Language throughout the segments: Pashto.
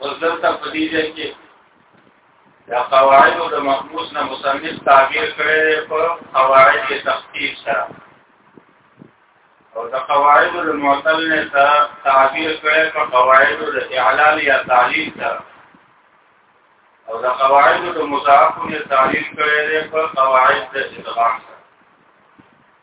وزن ته په دې ځای کې دا قواعد د مخموس نه مصنف تعبیر کړی دی په قواعد کې تخفیف سره او د قواعد د معطل نه سره تعبیر کړی په قواعد د اعلال یا تعلیل سره او د قواعد د مصاحب نه تعبیر کړی دی په قواعد د ادغام سره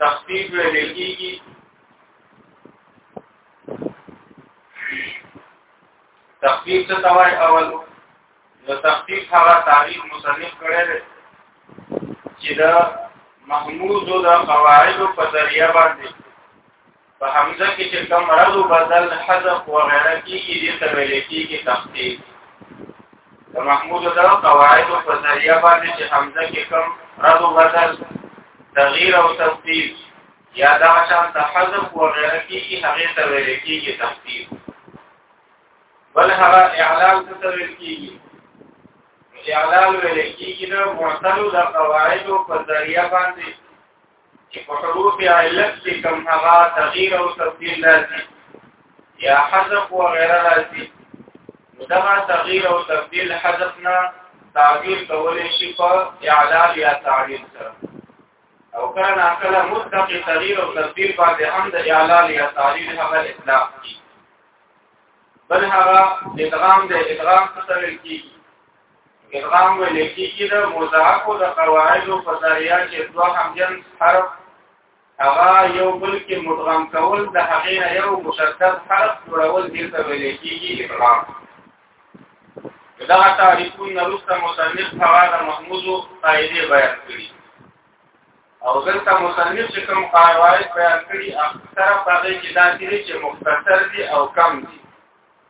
تخفیف ویل کېږي تخفیف څه ته وایي اول نو تخفیف هغه تعریف مصنف کړی دی چې د محمود د قواعد په ذریعہ باندې په حمزه کې چې کوم رد او بدل حذف و غیره کیږي دې ته ویل کیږي تخفیف د محمود د قواعد په ذریعہ باندې چې حمزه کې کوم رد او بدل تغییر او تخفیف یا دا شان د حذف و غیره کیږي هغه ته ویل کیږي تخفیف بل هغه اعلان ته ویل کیږي اعلان ویل کیږي د معتلو د قواعد په ذریعہ باندې چې په حروف علت کې کوم هغه تغییر او تبديل راځي یا حذف و غیره راځي دغه تغییر او تبديل حذف نه تعبیر کولې شي په اعلال یا تعبیر سره او کان اکل مطلق تغییر او تبديل باندې هم د اعلال یا تعبیر هغه اطلاق دي بل هغه ادغام د ادغام څخه لکې ادغام ویل کېږي د مضاعفو د قواعدو په ذریعه چې دوه همجنس حرف هغه یو بل کې مدغم کول د هغې نه یو مشدد حرف جوړول دې ته ویل کېږي ادغام دغه تعریفون نرسته مصنف هغه د محمودو قاعدې بیان کړي او دلته مصنف چې کوم قواعد بیان کړي اکثره په دې کې دا دي چې مختصر دي او کم دي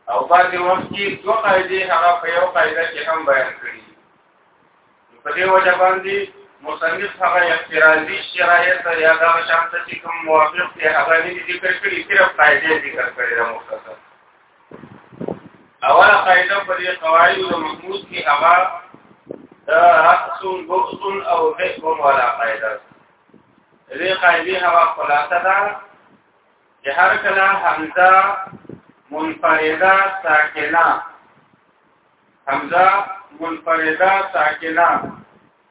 او پاتې وخت کې دوه قاعدې هغه په یو قاعده کې هم بیان کړي په دې وجه باندې مصنف هغه اعتراضي شرایط یا دا شانت چې کوم موافق دی هغه نه ذکر کړي صرف قاعده ذکر کړي دا مختصر اوله قاعده په دې قواعد او محمود کې هغه دا رقص بغض او ذئب ولا قاعده دې قاعده هغه خلاصه ده چې هر کله حمزه منفرده ساکنه حمزه منفرده ساکنه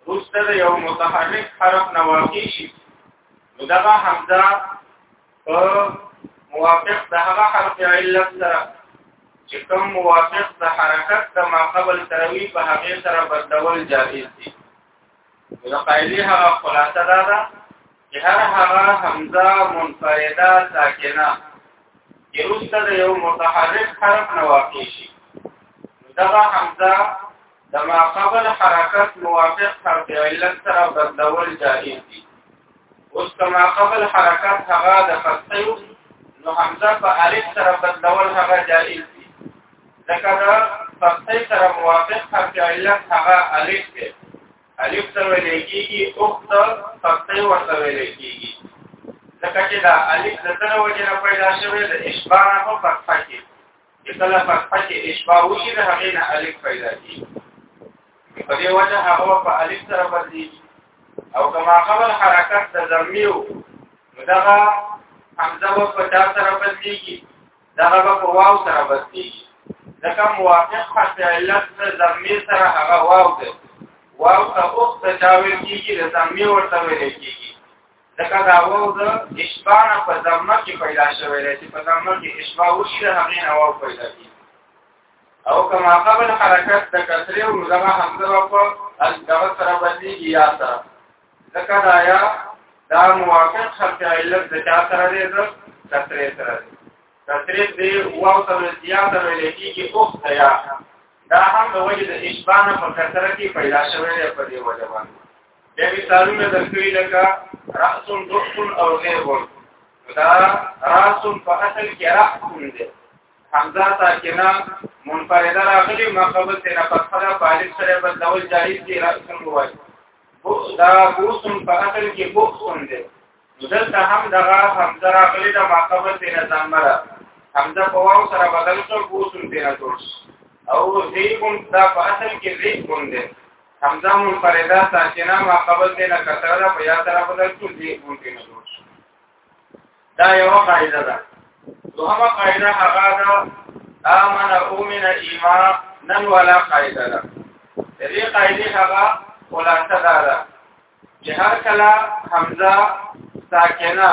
روسته د یو متحرک حرف نه واقع شي نو دا حمزه په موافق د هغه حرف علت سره چې کوم موافق د حرکت د ما قبل تروي په هغه سره بدلول جائز دي د قاعده هغه خلاصه ده دا چې هر هغه حمزه منفرده ساکنه چې روسته د یو متحرک حرف نه واقع شي دغه حمزه د ما قبل حرکت موافق حرف علت سره بدلول جائز دي اوس کما قبل حرکت هغه د خطیو نو حمزه په الف سره بدلول هغه جائز دي ځکه دا خطی سره موافق حرف علت هغه الف دی الف سره ویل کېږي او د خطی ورته ویل کېږي ځکه چې دا الف د تر وجه نه پیدا شوی د اشباع په فتح کې چې کله په پکې اشباع وشي د هغې نه الف پیدا کېږي په دې وجه هغه په الف سره بدلېږي او کما قبل حرکت د ضمي و دغه حمزه و په دا سره بدلېږي دغه به په واو سره بدلېږي ځکه موافق حرف علت د ضمي سره هغه واو دی واو ته اوخت چاویل کېږي د ضمي ورته ویل کېږي لکه دا واو د اشباع نه په ضمه کې پیدا شوی دی چې په ضمه کې اشباع وشي د هغې نه واو پیدا کېږي او کما قبل حرکت د کسرې او دغه حمزه په دغه سره بدلېږي یا سره ځکه دا یا دا موافق حرف علت د چا سره دی د کسرې سره دی کسرې دی واو سره زیاته ویل کېږي اوخ د یا دا هم د وجه د اشباع نه په کسره کې پیدا شوی دی په دې وجه باندې بیا مثالونه درکوي لکه رأس رأس او غیر ورد دا رأس په اصل کې رأس دی حمزه ساکنه منفرده راغلي مقبل ته نه پخره پالب سره بدلول جایز دی رأس وای دا بوس په اصل کې بوس دی دلته هم دغه حمزه راغلي د مقبل ته نه ځمره حمزه په واو سره بدل شو بوس ته نه جوړ او زیبون دا په اصل کې زیبون دی همزه منفرده ساکنه ما قبل دې نه کثره ده په یا سره بدل شو دې مونږ نه جوړ شو دا یو قاعده ده دوهمه قاعده هغه ده امن اومن ایمان نن ولا قاعده ده دې قاعده هغه خلاصه ده چې هر کله حمزه ساکنه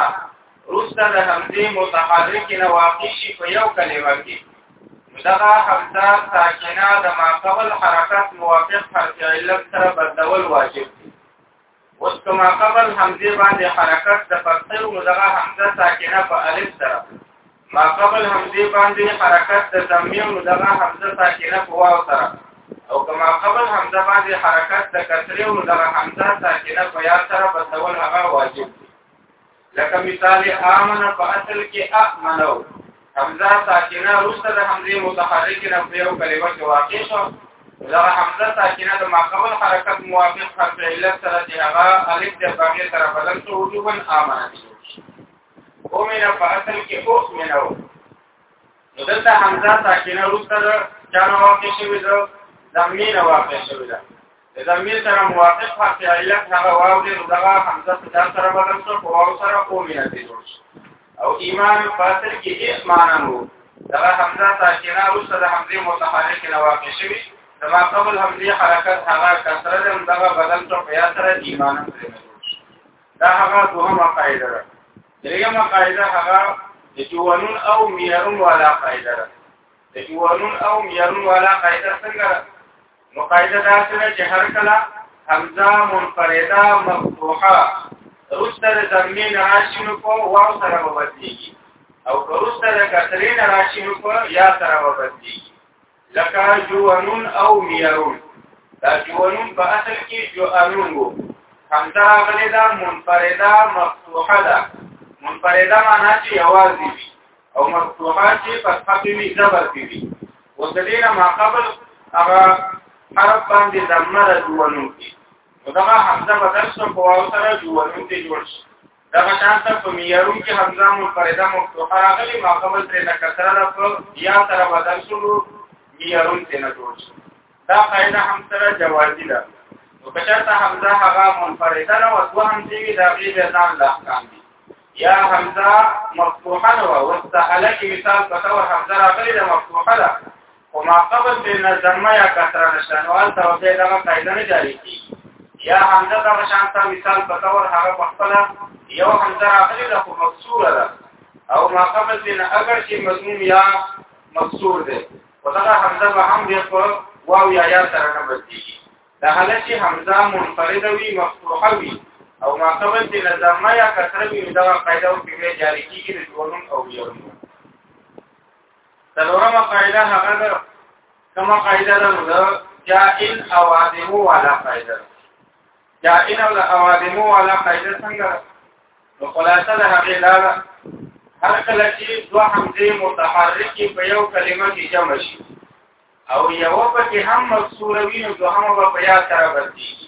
روسته د حمزه متحرک نه واقع شي په یو کلمه کې دغه حمزه ساکنه د ما قبل حرکت موافق حرف علت سره بدلول واجب دي اوس کما قبل حمزه باندې حرکت د فصل او دغه حمزه ساکنه په الف سره ما قبل همزه باندې حرکت د ضمیر نو دغه همزه ساکنه په واو سره او کما قبل همزه باندې حرکت د کسره نو دغه همزه ساکنه په یا سره بدلول هغه واجب دی لکه مثال امن په اصل کې امنو همزه ساکنه روسته د همزه متحرک نه په یو کلمه کې واقع شو دغه همزه ساکنه د ما قبل حرکت موافق حرف علت سره چې هغه الف د باغې سره بدل شو وجوبا امنه اومنه په اصل کې اوس منو نو دلته حمزه ساکنه روسته ده چانه واقع شوی ده زمینه واقع شوی ده د زمین سره موافق حرف علت هغه واو دی نو دغه حمزه په ځان سره بدل شو په واو سره اومنه دی جوړ شو او ایمان په اصل کې هیڅ معنا نه وو دغه حمزه ساکنه روسته ده حمزه متحرک نه واقع شوی دما قبل حمزه حرکت هغه کسره ده دغه بدل شو په یا سره ایمان سره دا هغه دوهمه قاعده ده دریمه قاعده هغه د جوانون او میارون والا قاعده ده د جوانون او میارون والا قاعده څنګه ده نو قاعده دا سره چې هر کله حمزه منفرده مفتوحه روسته د زمین راشینو په واو سره وبدلېږي او روسته د کسرین راشینو په یا سره وبدلېږي لکه جوانون او میارون دا جوانون په اصل کې جوانون وو همدا غلې دا منفرده مفتوحه ده منفرده معنا چې یوازې وي او مفتوحه چې په خپې وي زبر وي او د دې نه ما قبل هغه حرف باندې ضمه ده جوانون کې نو دا همدا بدل شو په واو سره جوانون کې جوړ شي دا شان ته په میارون کې حمزه منفرده مفتوحه راغلي ما قبل ترې نه کسره ده په یا سره بدل شلو میارون ترې نه جوړ شو دا قاعده هم سره جوازي ده نو که چېرته حمزه هغه منفرده نه وه دوه همزې وي د هغې بیا ځان له احکام دي یا حمزه مفتوحه نه وه اوس د هلکې مثال په طور حمزه راغلې ده مفتوحه ده او ما قبل چې نظمه یا کثره نشته نو هلته او بیا دغه قاعده نه جاری کړي یا همزه دغه شان ته مثال په تور هغه په خپل یو همزه راغلی ده خو مکسوره ده او ما قبل چې نه اگر چې مضمون یا مکسور ده او دغه همزه به هم بیا په واو یا یا سره نه بدلېږي دا حالت چې همزه منفرده وي مفتوحه وي او ما قبل چې نظمه یا کثره وي دغه قاعده او بیا جاری کیږي د ټولون او یو څلورمه قاعده هغه ده کومه قاعده ده نو ده جائل اوادمو والا قاعده جائل او اوادمو والا قاعده څنګه نو خلاصه ده هغه دا ده هر کله چې دوه همزې متحرکې په یو کلمه کې جمع شي او یو پکې هم مکسوره وي نو دوهمه به په یا سره بدلېږي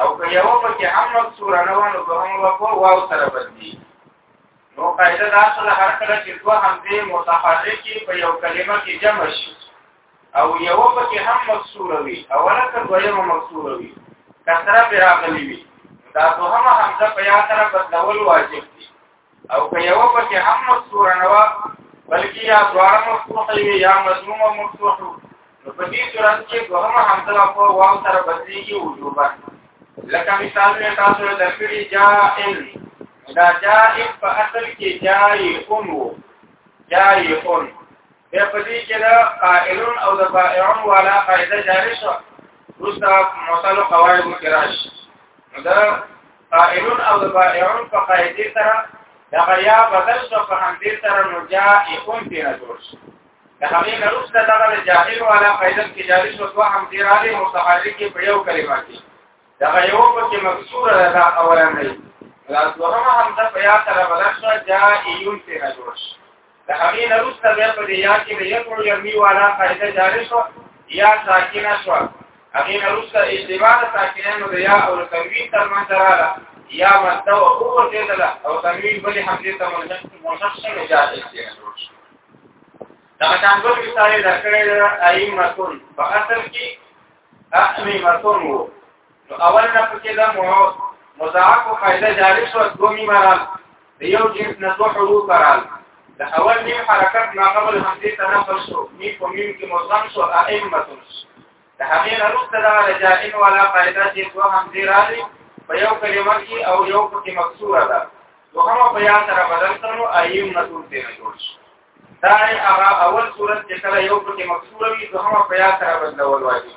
او که یو پکې هم مکسوره نه وي نو دوهمه به په واو سره بدلېږي نو قاعده دا سره هر کله چې دوه همزې متحرکې په یو کلمه کې جمع شي او یو پکې هم مکسوره وي اوله که دویمه مکسوره وي کسره پراغلی وي دا دوهمه همزه په یا سره بدلول واجب دي او که یو پکې هم مستور نه و بلکې یا دواړه مفتوح وي یا مضموم او مفتوح نو په دې صورت کې دوهمه همزه په واو سره بدلېږي وجوبا لکه مثال مې تاسو ته درکړي جائل دا جائل په اصل کې جائعون وو جائعون بیا په دې کې دا قائلون او د فاعلون والا قاعده جاری شو روسا مصالح قواعد کې راشي دا فاعلون او فاعلون په قاعده سره دا غیا بدل شو په همدې سره نو جائعون دې نه جوړ شي دا هغه نه روسته دا غل جائل والا قاعده کې جاری شو دوه هم دې راځي متحرک په یو کلمه کې دا یو په کې مکسور دا اولنې دا دوهمه هم دا بیا سره بدل شو جائعون دې نه جوړ شي د هغې نه وروسته بیا په دې یا کې د یکو یرمي والا قاعده جاري شوه یا ساکنه شوه هغې نه وروسته اشتباه د ساکنانو د یا او د تنوین تر منځ راغله یا ماده او وګرځېدله او تنوین بلې همدې ته منشق شوی جاز اشتباه جوړ شو دا شان بل مثال یې درکړی دی ائمتون په اصل کې ائمتون وو نو اول نه پکې دا مو مضاعف قاعده جاری شو دوه می مرال د یو جنس نه دوه حروف رال د اول نیم حرکت ما قبل همدې تنفس شو می په میم کې مضم شو ائمه د هغې نه وروسته دا رجائن والا قاعده چې دوه همدې راځي په یو کلمه کې او یو پکې مکسوره ده دوهمه په یا سره بدل کړو ائمه تول دې نه جوړ شي دا هغه اول صورت چې کله یو پکې مکسوره وي دوهمه په یا سره بدلول واجب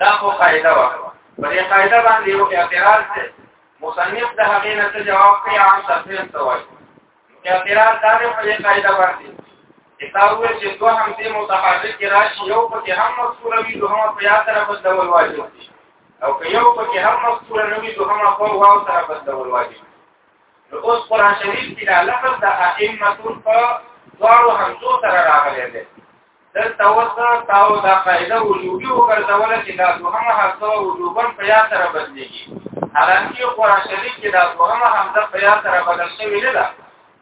دا خو قاعده و په دې قاعده باندې یو اعتراض دی مصنف د هغې نه څه جواب کوي عام تفسیر ته وایي اعتراض دا دی په دې قاعده باندې چې تا وویل چې دوه همدې متحرک راشي یو پکې هم مذکوره وي دوهمه په یا سره بدلول واجب دي او که یو پکې هم مذکوره نه وي دوهمه په واو سره بدلول واجب دي نو اوس قرآن شریف کې دا لفظ د ائمتون په دواړو همزو سره راغلی دی دلته وسه تاو دا قاعده وجوبي وګرځول چې دا دوهمه حمزه وجوبا په یا سره بدلېږي حالانکه قرآن شریف کې دا دوهمه حمزه په یا سره بدل شوې نه ده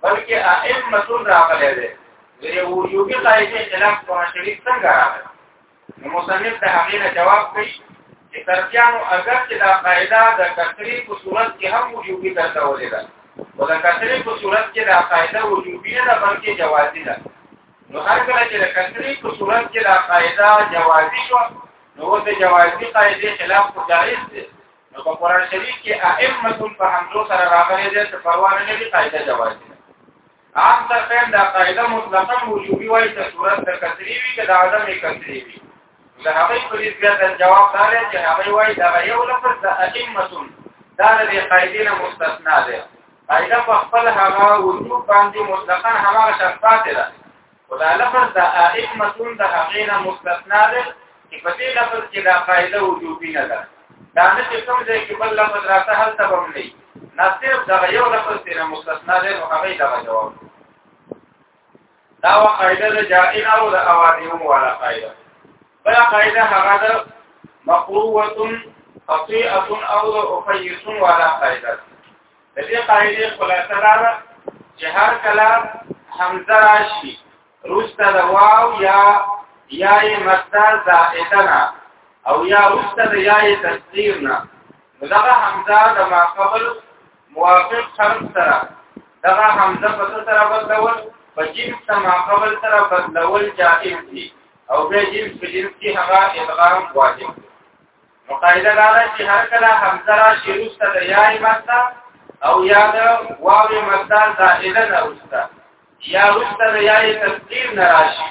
بلکې ائمه تون راغلي دي د وجوبي قاعده خلاف قرآن شریف څنګه راغلی نو مصنف ته هغه جواب کوي چې ترکیانو اگر چې دا قاعده د کثري په صورت کې هم وجوبي درته ولې ده ولکه کثري په صورت کې دا قاعده وجوبي نه بلکې جوازي ده نو هر کله چې د کثرې په صورت کې دا قاعده جوازي شو نو د جوازي قاعده خلاف خو جائز دی نو په قران شریف کې ائمه په حملو سره راغلي دي چې پروا نه لري قاعده جوازي عام تر دا قاعده مطلقاً وجوبي وایي چې صورت د کثرې وي که د عدم کثرې وي له هغه پولیس بیا د جواب دار چې هغه وایي دا یو لفظ د ائمتون دا د قاعده نه مستثنا ده قاعده په خپل هغه وجوب باندې مطلقاً هغه شرط پاتې ده او دا لفظ د ائمتون د هغه نه مستثنا ده چې په دې لفظ کې دا قاعده وجوبي نه ده دا نه چې کوم ځای کې بل لفظ راته هل ته هم نه نه صرف دا یو لفظ دی نه مستثنا ده نو هغه دا جواب دا وا قاعده د جائز او د اوادی والا قاعده بل قاعده هغه د مقروه خطيئه او د اخيس والا قاعده د دې قاعده خلاصه را چې هر کله حمزه راشي روسته د واو یا یا مصدر زائده نه او یا روسته د یا تصدیر نه دغه حمزه د ما قبل موافق شرط سره دغه حمزه په سره بدلول په جنس سما قبل سره بدلول جائز دي او به جنس په جنس کې هغه ادغام واجب دی نو قاعده دا ده چې هر کله حمزه را شروع سره یا ماده او یا د واو ماده زائده نه وسته یا وسته د یا تفسیر نه راشي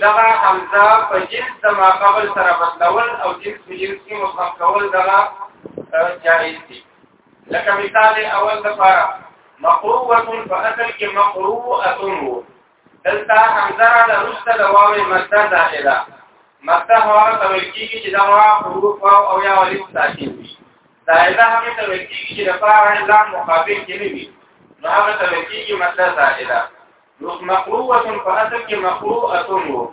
دغه حمزه په جنس سما قبل سره بدلول او جنس په جنس کې مخکول دغه جائز دي لکه مثال اول د پاره مقروءه په اصل کې مقروءه وو دلته حمزه را رسته د واوې مصدر داخله مصدر هغه ته ویل کېږي چې دا واو حروف او یا الف ساکن وي زائده هغه ته ویل کېږي چې د فاعل لام مقابل کې نه وي نو هغه ته ویل کېږي مصدر زائده نو مقروءه په اصل کې مقروءه وو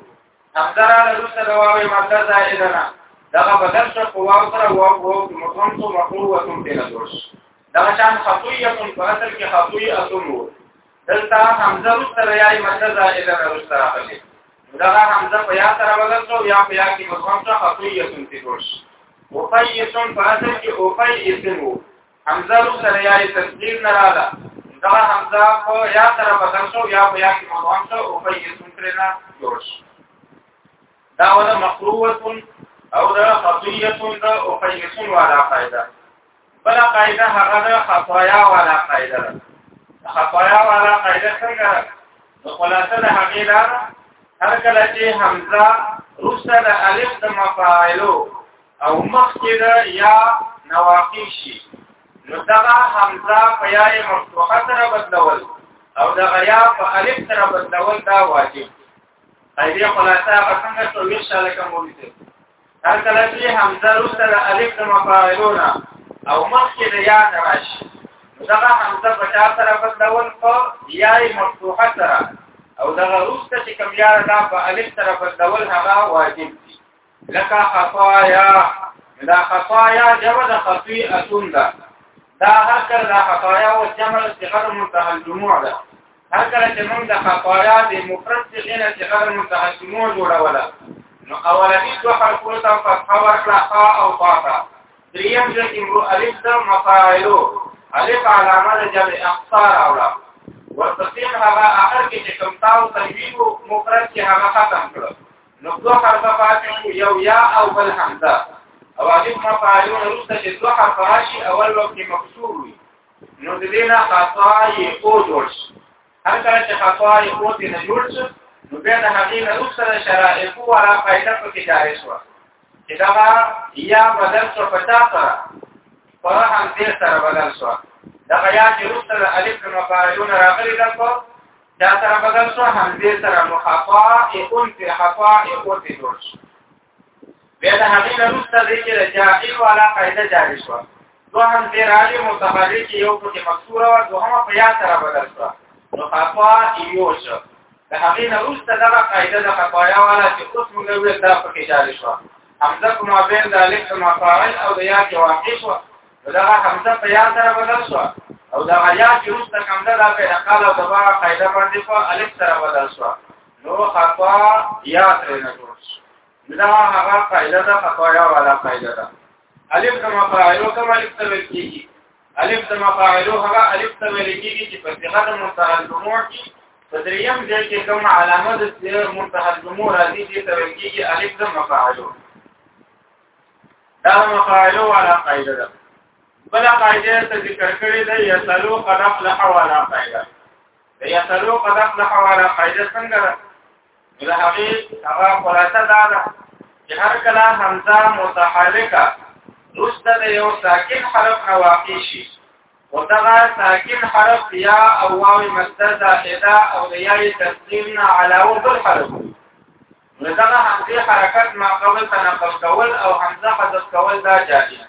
همدارا له روسه د واوې ماده زائده نه دغه بدل شو په واو سره واو واو مفهوم څو مفهوم وتم پیدا جوړ شو دغه شان خطویه کوم په اصل کې خطویه اتم وو دلته همزه روسه ریای ماده زائده نه روسه راغلي دغه همزه په یا سره بدل شو یا په یا کې مفهوم څو خطویه کوم څه جوړ شو وفیسون په اصل کې وفیسن وو حمزه رو سره یا تسجیل نه رااله دا حمزه په یا سره بدل شو یا په یا کې مضمون شو او په یې سنتره نه جوړ شو دا ولا مقروه او دا خطیه دا او په یې سن والا قاعده بل قاعده هغه دا خطایا والا قاعده ده خطایا والا قاعده څنګه نو خلاصه ده هغه دا هر کله چې حمزه روسته د الف د مفاعلو او مخکې د یا نواقی شي نو دغه حمزه په یا مفتوحه سره بدلول او دغه یا په الف سره بدلول دا واجب ایدې خلاصه په څنګه څو ویل شاله کوم ولته هر کله چې حمزه روسته د الف د مفاعلونه او مخکې د یا راشي دغه حمزه په چا سره بدلول په یا مفتوحه سره او دغه روسته چې کوم یا دا په الف سره بدلول هغه واجب لکه خطايا دا خطايا جمع د خطيئه ده دا هر کله د خطايا او جمع د صغر منتهى الجموع ده هر کله چې موږ د خطايا د مفرد صغر نه صغر منتهى الجموع جوړوله نو اولنی دوه حرفونه ته فتحه ورکړه خا او فاتا دریم چې امرو الف د مفاعلو الف علامه د جمع اخطار اولا ورپسې هغه اخر کې چې کوم تاو تنوین مفرد کې هغه ختم کړو نو دوه حرفه پاتې شو یو یا او بل حمزه او الف ما فعلون رسته چې دوه حرفه راشي اول وخت کې مکسور وي نو د دې نه خطا یې او جوړ شي هر کله چې خطا یې او دې نه جوړ شي نو بیا د هغې نه رسته د شرائف او را فائدہ په کې جاري شو چې دا یا بدل شو په تاسو پر هم دې سره بدل شو دا یا چې رسته د الف ما فعلون راغلي دا په دا سره بدل شو همزه سره نو خفا ای اون ته خفا ای او ته جوړ شو بیا د هغې نه وروسته دی چې د جاهل والا قاعده جاري شوه دوه همزې راغلې متحرک یو پکې مکسوره وه دوهمه په یا سره بدل شوه نو خفا یو شو د هغې نه وروسته دغه قاعده د خفایا والا چې اوس موږ ویل دا پکې جاري شوه همزه په مابین د الف د مفاعل او د یا کې واقع شوه دا حمزه په یا سره بدل شو او دا یا چې اوس د حمزه د پیدا کال او دغه قاعده باندې په الف سره بدل شو نو خطا یا ترې نه جوړ شو دا هغه قاعده ده خطا یا والا قاعده ده الف د مفاعلو کوم الف ته ویل کیږي الف د مفاعلو هغه الف ته ویل کیږي چې په صيغه د منتهى الجموع کې په دریم ځای کې کوم علامه د منتهى الجموع راځي چې ته ویل کیږي الف د مفاعلو دا مقاله ولا قاعده ده بل قاعده ته ذکر کړی ده یسلو قد افلح ولا قاعده یسلو قد افلح ولا قاعده څنګه ده د هغه هغه خلاصه دا ده چې هر کله همزه متحرکه رسته د یو ساکن حرف نه واقع شي او دا ساکن حرف یا او واو مصدر زائده او د یای تسلیم نه علاوه بل حرف نو دغه همزه حرکت ما قبل ته نقل کول او همزه حذف کول دا جاری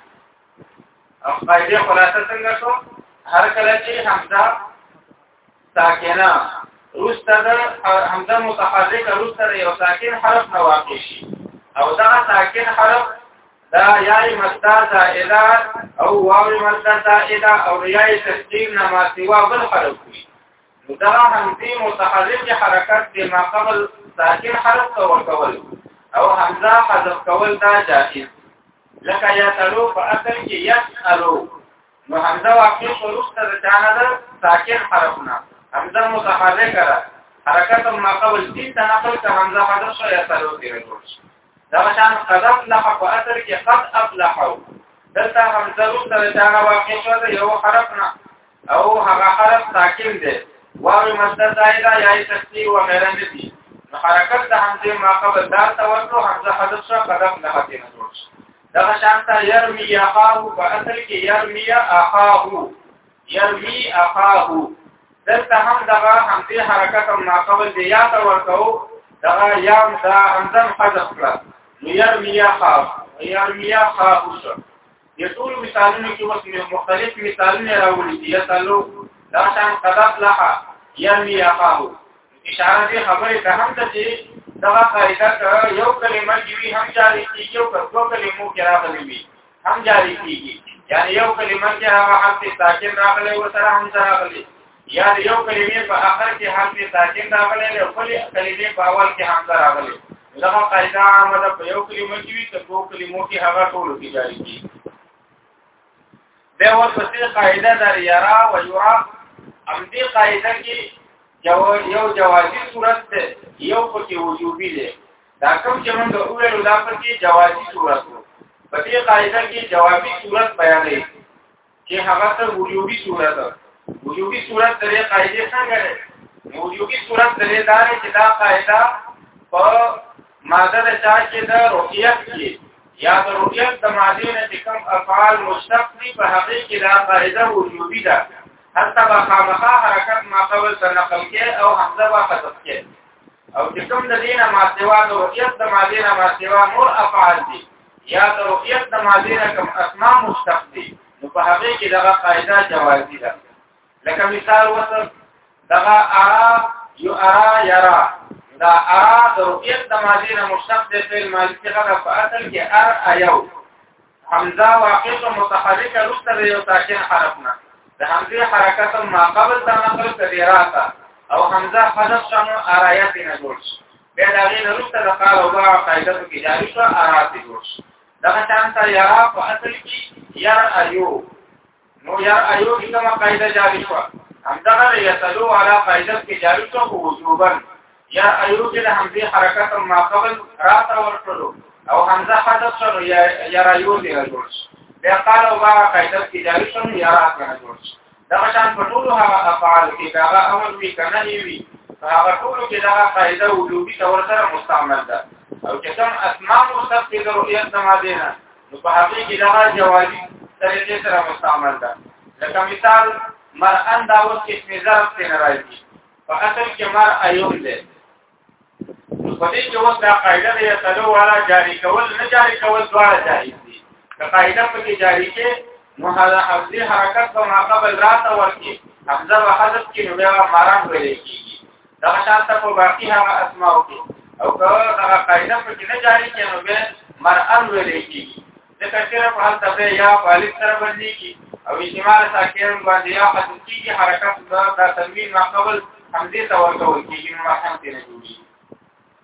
او قاعده خلاصه څنګه شو هر کله چې همزه ساکنه روسته ده همزه متحرکه روسته ده یو ساکن حرف نه واقع شي او دا ساکن حرف دا یای مدتا زائده او واو مدتا زائده او یای تسکیم نما سوا بل حرف وي دا همدې متحرک حرکت د ما قبل ساکن حرف ته ورکول او همزه حذف کول دا جائز لکه یا تلو په اصل کې یسالو نو همزه واقع شروع ته د چانه ده ساکن حرفونه همزه متحرک را حرکت ما قبل دې ته نقل ته همزه حذف شو یا تلو دې ورته دا مشان قد افلح په اصل کې قد افلحوا دلته همزه روسته د هغه واقع شو د یو حرف نه او هغه حرف ساکن دی واو مصدر زائده یا تسنی و غیره نه دي نو حرکت د همزه ما قبل دال ته ورکړو همزه حذف شو قدم نه هتی نه جوړ شو دغه شان ته يرمي اخاه په اصل کې يرمي اخاه یرمی اخاه دلته هم دغه همدې حرکت او ناقبل دی یا ته ورکو دغه یام دا همزم حذف کړه نو یرمی اخاه یرمی اخاه شو د ټول مثالونو کې اوس مختلف مثالونه راوړي دي یتلو دا شان قدرت لها یمی یقاو اشاره دې خبره ته هم ته چې دا قاعده یو کلمه دی هم جاری کیږي او په کلمو کې راغلي وي هم جاری کیږي یعنی یو کلمه کې هغه حرف ساکن راغلی او سره هم سره راغلی یا یو کلمه په اخر کې حرف ساکن راغلی او بل کلمه په اول کې هم سره راغلی دا قاعده عامه ده په یو کلمه کې وي ته په کلمو کې هغه ټول کې جاری کیږي به ور پسې قاعده در یرا و یرا ام دې قاعده کې یو یو جوازي صورت ده یو پکې وجوبي ده دا کوم چې موږ وویل دا پکې جوابي صورت وو په دې قاعده کې جوابي صورت بیانې چې هغه ته وجوبي صورت وجوبي صورت د دې قاعده څنګه ده وجوبي صورت د دې دارې چې دا قاعده په ماده د چا کې د رؤیت کې یا د رؤیت د ماده نه چې کوم افعال مشتق دي په هغه کې دا قاعده وجوبي ده حتی با خامخا حرکت ما قبل ته نقل کې او حمزه با خطف کې او چې کوم د دینه ما سیوا د رؤیت د ما دینه ما سیوا نور افعال دي یا د رؤیت د ما دینه کوم اسماء مشتق دي نو په هغه کې دغه قاعده جوازي ده لکه مثال وته دغه ارا یو ارا یرا دا ارا د رؤیت د ما دینه مشتق دي په معنی څه ده په اصل کې ار ایو حمزه واقع شو متحرک رسته دی یو ساکن حرف نه د حمزه حرکت ما قبل ته نقل کبیراتا او حمزه حذف شنو آرایات نه جوړ شو بیا دا غي رسته د قال او باع قاعده کې جاری شو آرایات جوړ شو دا شان ته یرا په اصل کې یرا ایو نو یا ایو کی کما قاعده جاری شو همدغه یتلو علی قاعده کې جاری شو او وجوبا یا ایو کې د همدې حرکت ما قبل رات ورکړو او همزه حدث شو یا یا ایو دی جوړ شو بیا قال او هغه قاعده کې جاری شو یا رات نه جوړ شو دا شان په ټولو هغه افعال کې دا امر وی کنه وی هغه ټولو کې دا قاعده وجوبي تور سره مستعمل ده او چې کوم اسماء مستقبل رؤیت سمادینه نو په هغه کې دا جوازي طریقې سره مستعمل ده لکه مثال مرأن دا اوس کې ظرف ته ناراضي په اصل کې مر ایوم ده په دې کې اوس دا قاعده ده یا تلو والا جاری کول نه جاری کول دواړه جایز دي که قاعده په کې جاری کې نو هغه حفظي حرکت په ماقبل راته ورکی حفظه و حذف کې نو بیا مرام ویل کېږي دا شان ته په باقي هغه اسماء کې او که هغه قاعده په کې نه جاری کینو به مرأن ویلې کی ځکه چې په حال ته یا والد سره باندې کی او اجتماع ساکن باندې یا حدث کی حرکت دا تنوین ما قبل همدې ته ورته ورکیږي نو ما هم تیر کیږي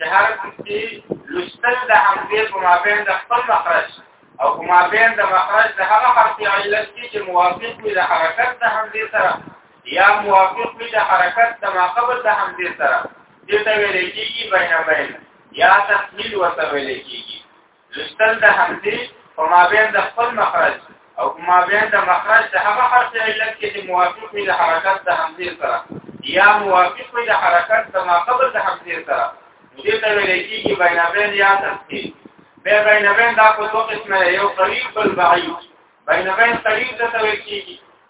د هر کسی لستل د همدې په مابین د خپل مخرج او په مابین د مخرج د هغه حرف علت چې موافق وي د حرکت د همدې سره یا موافق وي د حرکت د ماقبل د همدې سره دې ته ویل کېږي بینه بین یا تحمیل ورته ویل کېږي لستل د همدې په مابین د خپل مخرج او په مابین د مخرج د هغه حرف علت کې چې موافق وي د حرکت د همدې سره یا موافق وي د حرکت د ما قبل د همدې سره دې ته ویل کېږي بینابین یا تفصیل به بینابین دا په دوه قسمه یو قریب بل بعید بینابین قریب ته ویل کېږي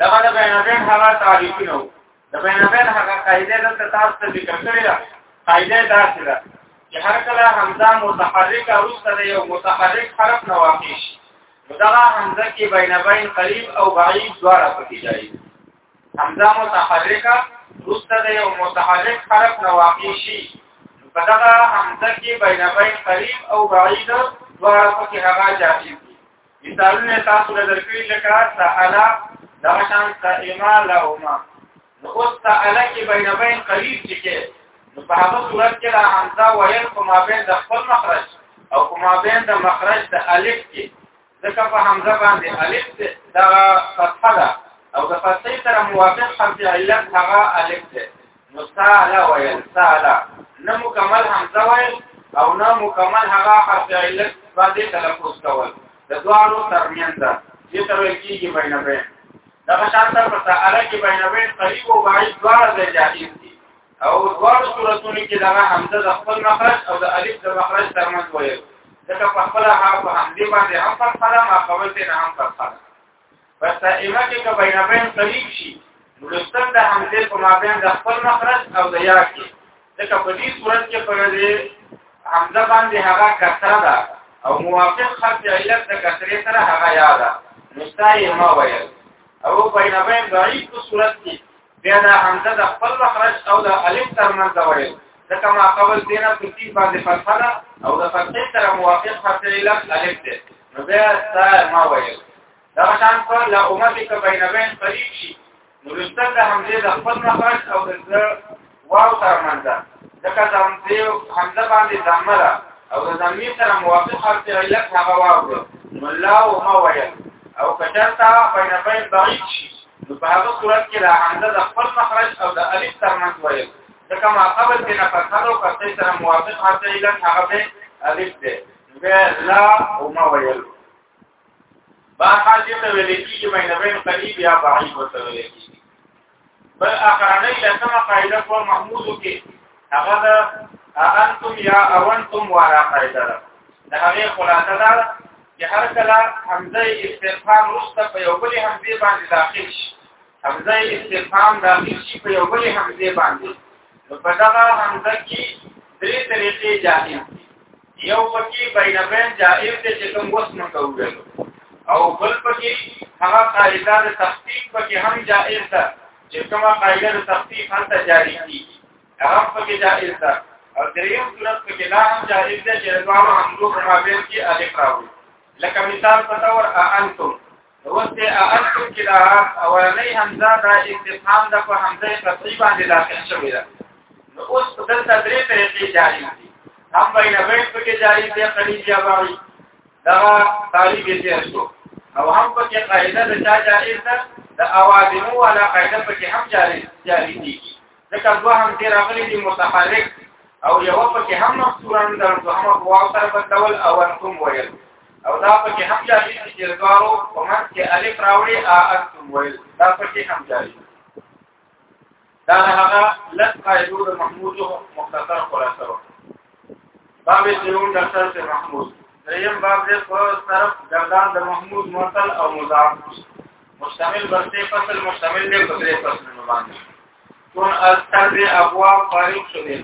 دا د بینابین هغه تعریفونه وو د بینابین هغه قاعده دلته تاسو ته ذکر کړې ده قاعده دا ده چې هر کله حمزه متحرک او سره یو متحرک حرف نه واقع شي دا حمزه کې بینابین قریب او بعید دواړه پکې جایي حمزه متحرکه روسته د یو متحرک حرف نه واقع شي په دغه حمزه کې بینابین قریب او بعید دواړه پکې هغه جایي مثالونه تاسو له درکړي لکه سهلا دا شان سائما لهما نو اوس سهلا کې بین بین قریب چې کې نو په هغه صورت کې را حمزه ویل کوم بین د خپل مخرج او کوم بین د مخرج د الف کې ځکه په حمزه باندې الف دا فتحه ده او د فتحې سره موافق حرف علت هغه الف ده مستعلا ویل سالا نه مکمل حمزه ویل او نه مکمل هغه حرف علت باندې تلفظ کول د دوالو ترمنځ چې تر کېږي بینه بین دا شانته په تعالی کې بینه بین قریب او بعید دواړه ځای جائز دي او دواړو صورتونو کې دا حمزه د خپل مخرج او د الف د مخرج ترمنځ ویل ځکه په خپل هغه په همدې باندې هم فرق ده ما قبل ته هم فرق ده پس تائمه کې که بین بین قریب شي لستن د همزه په مابین د خپل مخرج او د یا کې ځکه په دې صورت کې په دې همزه باندې هغه کثره ده او موافق خط علت د کثرې سره هغه یا ده نستای ما ویل او بین بین ضعیف په صورت کې بیا دا همزه د خپل مخرج او د الف ترمنځ وایي ځکه ما قبل دینا په تین باندې فتحه ده او د فتحې سره موافق حرف علت الف ده نو بیا تا ما وایي دا شان په لا امتک بین بین قریب شي نو لستر د همزه د خپل مخرج او د واو سره منځه ځکه دا یو حمزه باندې ضمه ده او د ضمیر سره موافق حرف علت هغه واو ده ملا او ما ویل او کچرتا بین بین بعید شي نو په هغه صورت کې دا حمزه د خپل مخرج او د الف ترمنځ ویل ځکه ما قبل دې نه پاتلو کته سره موافق حرف علت هغه به الف ده لا او ما ویل باقا دې ته ویل کېږي مې نه بین قریب یا بعید ورته ویل کېږي بل اخرنۍ لسمه قاعده په محمودو کې هغه د انتم یا اونتم والا قاعده ده د هغې خلاصه ده چې هر کله همزه استفهام وروسته په یو بل همزه باندې داخل شي حمزه استفهام داخل شي په یو بل حمزه باندې نو په دغه حمزه کې درې طریقې جائز دي یو پکې بین بین جائز دي چې کوم وس نه کوي او بل پکې هغه قاعده د تخفیف پکې هم جائز ده چې کومه قاعده د تخفیف هم ته جاری کیږي هغه پکې جائز ده او دریم صورت پکې لا هم جائز ده چې دوه حمزو په مابین کې الف راوي لکه مثال په تور انتم وسته اصل کې دا اولنې همزه د استفهام د په همزه قطعي باندې داخل شوې ده نو اوس په دلته درې طریقې جاری دي هم بین بین په کې جاری دي قریب یا بعید دا تعریف یې تیر شو او هم په کې قاعده د چا جاری ده د اوازمو ولا قاعده په کې هم جاری جاری دي ځکه دوه هم تیر راغلي دي متحرک او یو پکې هم مفتوران د دوهمه قواو سره بدلول او انتم ویل او دا پکې هم جاری دي چې دوارو په منځ کې الف راوړي ا انتم ویل دا پکې هم جاری دا هغه لږ قاعده د محمود مختصر خلاصه و باب دیون د سر سے محمود دریم باب دې په طرف ګردان د محمود مرتل او مضاف مشتمل برسه فصل مشتمل دی په درې فصلونو باندې ټول اکثر دی ابواب فارغ شوی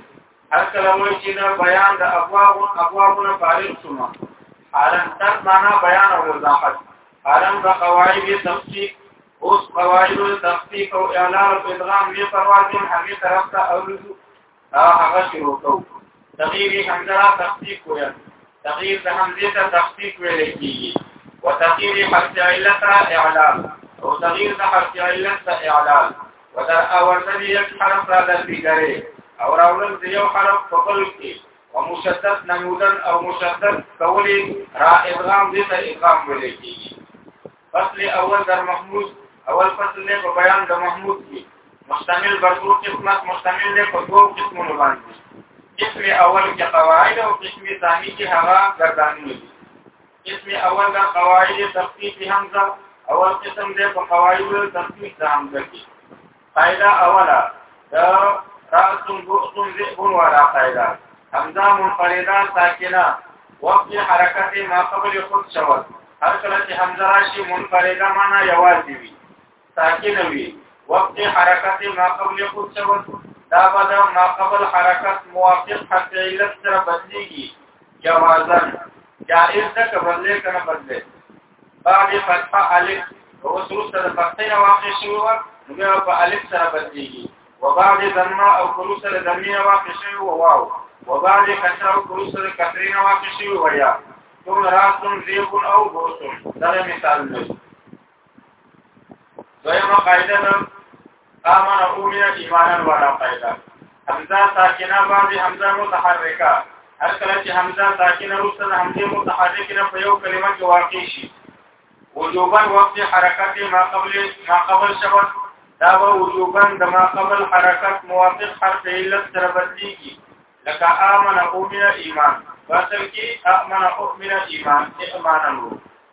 هر کله مو چې دا بیان د ابواب او ابوابونه فارغ شوما حالن تر معنا بیان او وضاحت حالن د قواعد تفصیل اوس قواعد تفصیل او اعلان او ادغام می پرواز هم هغه طرف ته او دا هغه شروع کو تغییر حمزه را تخفیف کوی تغییر د حمزه ته تخفیف ویل کیږي وتغییر حرف علت را اعلان او تغییر د حرف علت ته اعلان ودر اول ندی یک حرف را در بیگره او راولن د یو حرف په بل کې ومشدد نمودن او مشدد کولی را ادغام دې ته ادغام ویل کیږي فصل اول در محمود اول فصل نه په بیان د محمود کې مشتمل بر دوه قسمت مشتمل نه په دوه قسمونو باندې قسم اول کې قواعد او قسم ثاني کې هغه ګردانونه دي قسم اول دا قواعد تخفیف حمزه اول قسم دې په قواعد تخفیف د حمزه کې قاعده اوله د راسم بوتون ذئبون والا قاعده همزه منفرده ساکنه وقت حرکت ما قبل خود شول هر کله چې همزه راشي منفرده معنا یوازې وي ساکنه وي وقت حرکت ما قبل خود شول دا به د ما قبل حرکت موافق حرف علت سره بدلېږي جوازن جائز ده که بدلې کنه بدلې باندې فتح الف او سرور سره فتح نه واقع شوی و نو بیا په الف سره بدلیږي وبعد ضمه او کلو سره ضمه واقع شوی و واو وبعد کسر او کلو سره کسری نه واقع شوی و یا ثم راستم زیبون او بوسون دا مثال دی دویمه قاعده ده آمن او من ایمانا ولا قیدا حمزه ساکنه بعد حمزه متحرکه هر کله چې حمزه ساکنه وروسته د حمزه متحرکه نه په یو کلمه کې واقع شي وجوبا وقت حرکت ما قبل ما قبل شبت دا به وجوبا د ما قبل حرکت موافق حرف علت سره بدلیږي لکه آمن او من ایمان اصل کې امن او من ایمان ایمان وو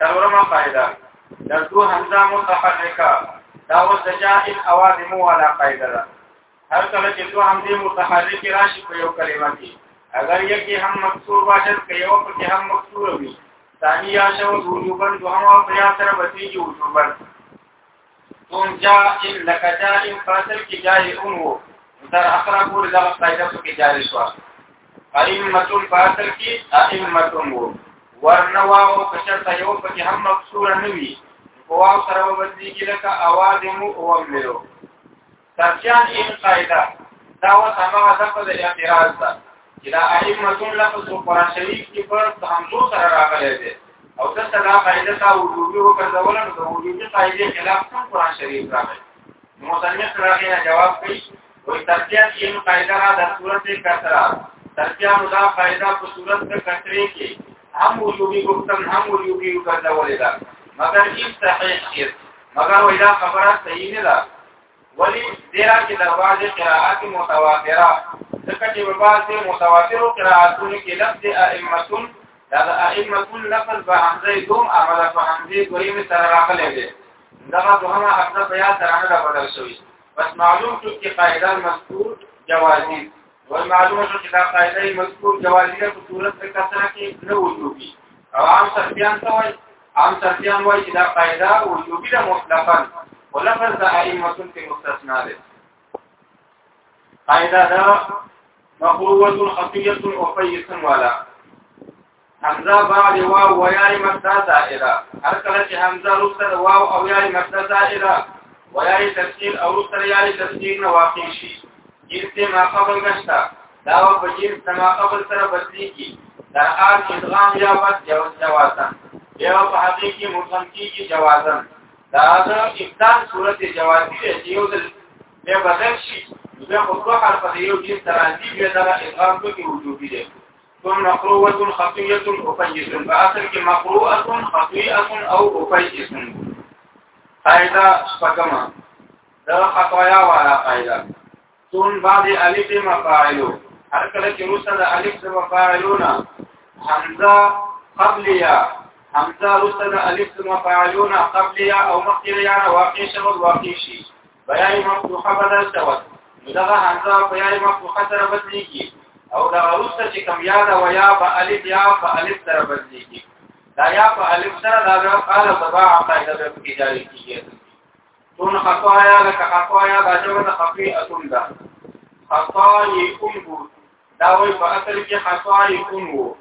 تلورمه قاعده د دو همزه متحرکه دا اوس د جائز اوادم ولا قاعده ده هر کله چې دو همزه متحرک راشي په یو کلمه کې اگر یکی هم مکسور باشد که یو پکې هم مکسور وي ثاني یا شو وجوبن دوهم او بیا سره بسیږي وجوبن او جاء ان لك جاء ان فاصل کې جاء ان وو تر اخره پورې دا قاعده په کې جاری شو ائمه فاصل کې ائمه وو ورنه واو کشرته یو په کې هم مقصور نه وي واو سره وځي کې لکه اواز مو او ملو ترجان این قاعده دا و سماع دغه د اعتراض ده چې دا ائمه لفظ قرآن شریف کې پر همزو سره راغلی دی او دلته دا قاعده تا وجودي وکړول نو د وجودي قاعده خلاف څنګه قرآن شریف راغلی مصنف راغی جواب کوي وي ترجان این قاعده را د صورت کثرا ترجان دا قاعده په صورت د کثرې کې هم وجودي ګفتن هم وجودي وکړول ده مگر هیڅ صحیح مگر ویدا خبره صحیح نه ده ولی دیرا کې درواز قراءات متواتره ځکه چې په بعض متواترو قراءاتونو کې لفظ ائمتون دا د ائمتون لفظ به همزه دوم عمل په همزه ګریم سره راغلی دی دا دوهمه حمزه بیا سره نه بدل شوی بس معلوم شو چې قاعده مذکور جوازی والمعلومه شو چې دا قاعده مذکور جوازی په صورت کې کثره کې نه وجوبي عوام سربیان ته وایي عام سرتیان وایي چې دا قاعده وجوبي ده مطلقاً ولفظ د ائمه کې مستثنا ده قاعده دا مقروه خفيه او فيس والا حمزه بعد واو و یا مبدا زائره هر کله چې حمزه وروسته واو او یا مبدا زائره و یا تفسیر او وروسته یا تفسیر نه واقع شي جنس ما قبل نشته دا په جیم سما قبل سره بدلی کی در آن ادغام یا بس یو جوازن یو په حقیقی مطلم کیږي جوازن دا د ابتان صورت جوازی دی چې یو د بیا بدل شي بیا خو دوه حرف دی یو جیم سره دی بیا دا ادغام کوي وجوبي دی ثم مقروءه خفيه افيس فاصل کې مقروءه خفيه او افيس قاعده شپږم دا خطايا والا قاعده تون بعد الف مفاعلو هر کله چې روسه د الف د مفاعلونه حمزه قبلیا حمزه روسه د الف د مفاعلونه قبلیا او مخکې یا واقع شول واقع شي بیان مفتوحه بدل شول دغه حمزه بیان مفتوحه سره بدلېږي او دا روسه چې کم یاد او یا په الف یا په الف سره بدلېږي دا یا په الف سره دا قال تبع قاعده په کې جاری کیږي دون خطايا لك خطايا دا جوړه خفي اتون ده خطاي امو دا وای په اصل کې خطاي امو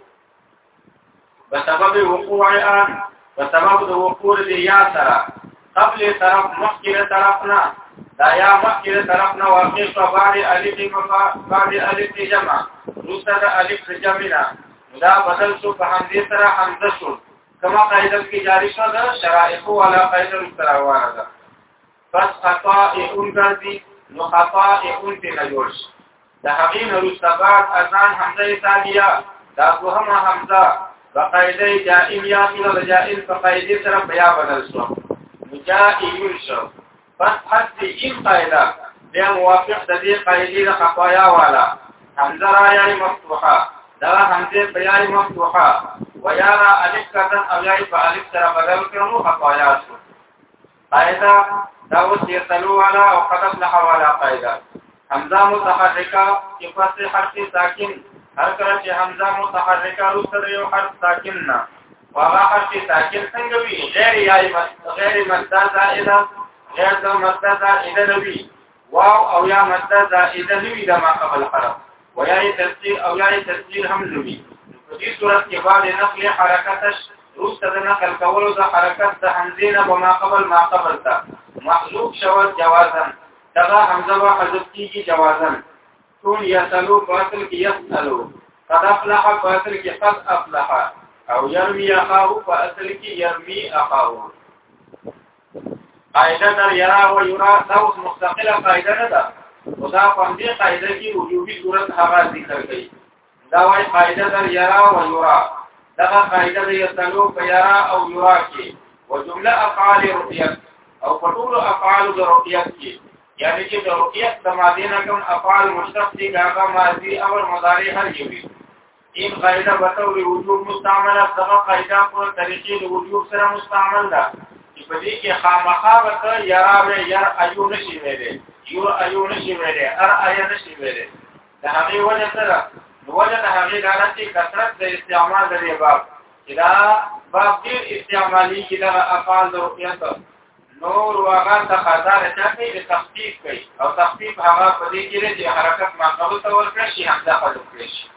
په سبب وقوع ان په سبب د وقوع دی یا سره قبل طرف مخکره طرف نه دا یا مخکره طرف نه واقع شو بعد الف بعد الف جمع روسه د الف جمع نه دا بدل شو په همدې سره همزه شو کما قاعده کې جاری شو دا شرایط ولا قاعده مستراوانه ده پس خطا اون ګرځي نو خطا اون ته نه جوړ شي د هغې نه وروسته بعد اذان حمزه ثانیه دا دوهمه حمزه د قاعده جائم یا فعل جائم په قاعده سره بیا بدل شو نو جائم شو پس پس دې این قاعده بیا موافق د دې قاعده د خطایا والا حمزه را یای مفتوحه دا حمزه بیای مفتوحه ویارا الف کتن او یای په الف سره بدل کړو خطایا شو قاعده دا اوس یې تلو والا او قدم له حواله قاعده حمزه متحرکه چې پس حرف ساکن هر کله چې حمزه متحرکه روسته د یو حرف ساکن نه هغه حرف ساکن څنګه وي غیر یای غیر مصدر زائده غیر د مصدر زائده نه وي واو او یا مصدر زائده نه وي د ما قبل حرف و یا تفسیر او یا تفسیر هم نه وي په دې صورت کې بعد نقل حرکتش روسته د نقل کولو د حرکت د حمزه نه به ما قبل ما قبل ته محذوب شوه جوازا دغه حمزه وا حذف کیږي جوازن ټول یسلو باطل کې یسلو قد افلح باطل کې قد افلح او يرمي اخاه په اصل کې يرمي اخاه قاعده در یرا و یرا دا اوس مستقله قاعده نه ده خدا په دې قاعده کې وجوبي صورت هغه ذکر کړي دا وای قاعده در یرا و یرا دا قاعده د یتلو په یرا او یرا کې او جمله افعال رؤیت او په ټول افعال د رؤیت کې یعنی چې د رؤیت د ماضینه کوم افعال مشتق دي هغه ماضی او مضارع هر یو دي این قاعده په تور وجوب مستعمله دغه قاعده په طریقې د وجوب سره مستعمل ده چې په دې کې خامخا به یرا به یر ایو نشي ویلې یو ایو نشي ویلې ار ایو نشي ویلې د هغه وجه سره نو وجه د هغه دا نه چې کثرت د استعمال د باب چې دا باب ډیر استعمالي کې دا افعال د رؤیت نور واغه د خزار چاپی د تخفیف کوي او تخفیف هغه په دې کې چې حرکت ماقبل ته ورکړي شي همدا خلق کړي شي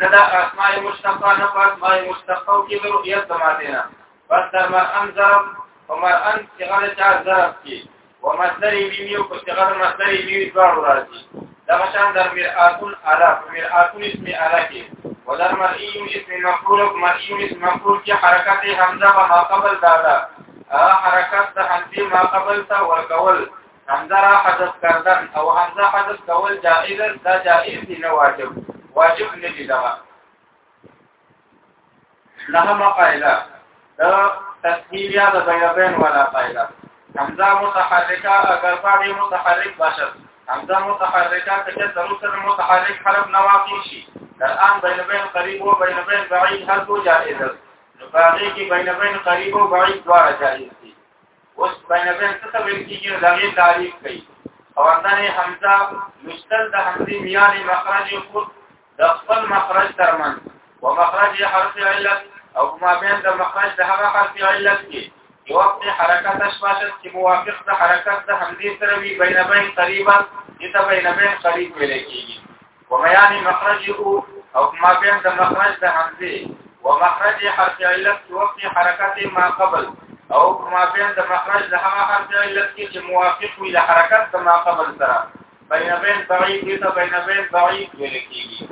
نه دا اسماء مشتقه نه په اسماء مشتقه کې د رؤیت د ماده نه بس در ما انظر وما انت غلط ضرب کې ومصدر ميمي او صيغه مصدر ميمي دواړو راځي دا شان در مرآتون علا مرآتون اسم علا کې ودر مرئی اسم مفعول او مرئی اسم مفعول کې حرکت حمزه او ما قبل دا دا حرکت د حمزه ما قبل تا ورکول حمزه را حذف کردن او حمزه حذف کول جائز دا جائز دی نه واجب واجب نه دی دا لهما قاعده دا تسهیل یا د بیابین ولا قاعده حمزه متحرکه اگر فاعل متحرک باشد حمزه متحرکه کچه تروسر متحرک حرف نواقی شي در ان بین بین قریب و بین بین بعید هر دو جائز است نو باقی کی بین بین قریب و بعید دوار جائز دی اوس بین بین څه ته ویل کیږي دا غي تعریف کوي او اندنه حمزه مشتل د حمزه میان مخرج خود د خپل مخرج ترمن او مخرج حرف علت او ما بین د مخرج د هغه حرف علت کې یو وخت حرکت شپاشت چې موافق د حرکت د همدې سره وی بین بین قریبا دته بین بین قریب ویل کېږي و بیان مخرج او ما بین د مخرج د همدې و مخرج حرف علت کې وخت حرکت ما قبل او ما بین د مخرج د هغه حرف علت کې چې موافق وي د حرکت د ما قبل سره بین بین بعید دې ته بین بین بعید ویل کېږي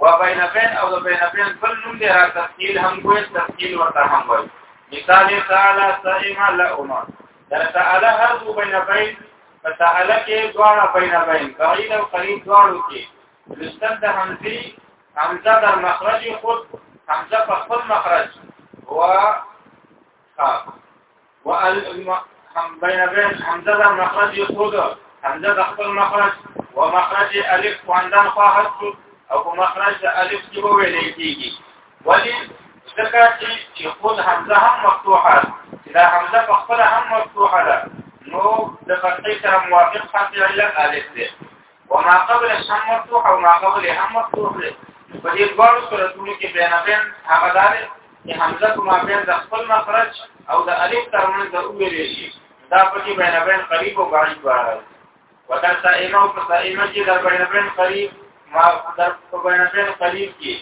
و بین بین او د بین بین بل نوم دی را تفصیل هم وایي تفصیل ورته هم وایي مثال تعالی صائم لهما در تعالی هر دو بین بین فتعالی کې دواړه بین بین بعید او قریب دواړو کې لستند همزي همزه در مخرج خود همزه په خپل مخرج و خاص وان هم بین بین حمزه دا مخرج خود حمزه د خپل مخرج او مخرج الف خواندن خواهد شو او مخرج د الف کې وویل کېږي ولی ځکه چې خود حمزه هم مفتوحه دا حمزه په خپل هم مفتوحه ده نو د فتحې سره موافق حرف علت الف دی وما قبل الشم مفتوح او ما قبل هم مفتوح دی په دې ډول صورتونو کې بین بین هغه دار چې حمزه ما بین د خپل مخرج او د الف ترمنځ د اوې شي دا په دې بین بین قریب او بعید وایي ودا سائمه او سائمه چې د بین بین قریب ما در په بین بین قریب کې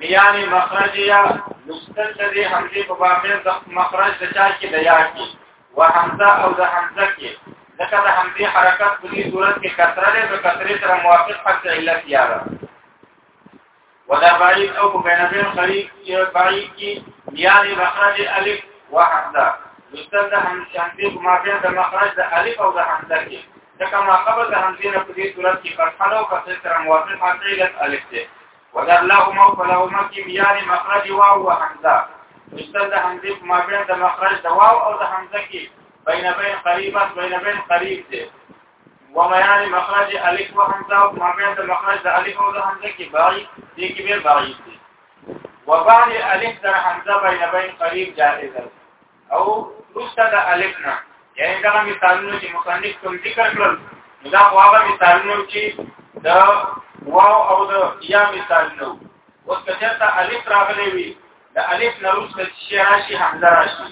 بیان مخرج یا لستل د دې حمزه په باندې د مخرج د چا کې د یا کې و حمزه او د حمزه کې ځکه د حمزه حرکت په دې صورت کې کثره ده د کثرې سره موافق حق علت یا ده ودا باید او په بینبین خریق یا باید کې بیان مخرج الف و حمزه لستل د حمزه په مابین د مخرج د الف او د حمزه کې ځکه ما قبل د حمزه په دې صورت کې فتحه او کثرې سره موافق حق علت الف ده ولا الله مو فلا مو کې بیان مخرج واو او حمزه مستند حمزه په مابین د مخرج د واو او د حمزه کې بین بین قریبه بین بین قریب دی ومیان مخرج الف و حمزه او مابین د مخرج د الف او د حمزه کې باغی دی کې به باغی دی وبعد الف در حمزه بین بین قریب جائز دی او روسته د الف نه یعنی دا مثالونه چې مصنف کوم ذکر کړل دا هغه مثالونه چې د واو او د یا مثالونه اوس کچته الف راغلی وي د الف نه روسته چې راشي حمزه راشي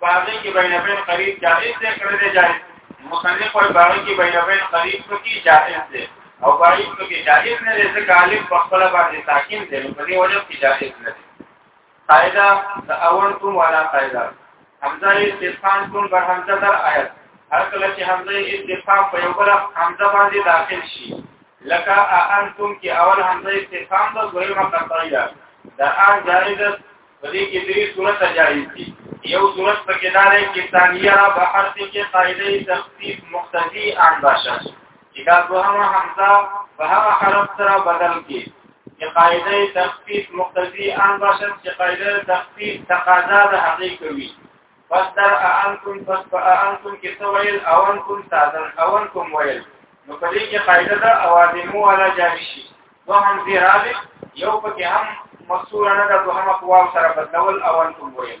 په هغه کې بینه بین قریب جائز دی کړی دی جائز مصنف پر باغی کې بینه بین قریب کې جائز دی او باید کې جائز نه دی ځکه الف په خپل باندې ساکن دی نو په دې وجه کې جائز نه دی قاعده د اول کوم والا قاعده حمزه استفهام کوم بر حمزه در آیت هر کله چې حمزه استفهام په یو بل حمزه باندې داخل شي لکه انتم کې اول حمزه استفهام د دویمه قطعی ده د ان جاری ده په دې کې درې صورت جاری دي یو صورت په کې داري کې ثانیه به حرف کې قاعده تخفیف مقتضی ان باشه چې دا دوهمه حمزه په هغه حرف سره بدل کې چې قاعده تخفیف مقتضی ان باشد چې قاعده تخفیف تقاضا د هغې کوي پس در انکم پس په انکم کې څه ویل او انکم سازن او انکم ویل نو په دې کې قاعده ده اوادمو ولا جاری شي دوهم دی راځي یو پکې هم مقصور نه ده دوهم په واو سره بدلول او انکم ویل